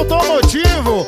automotivo.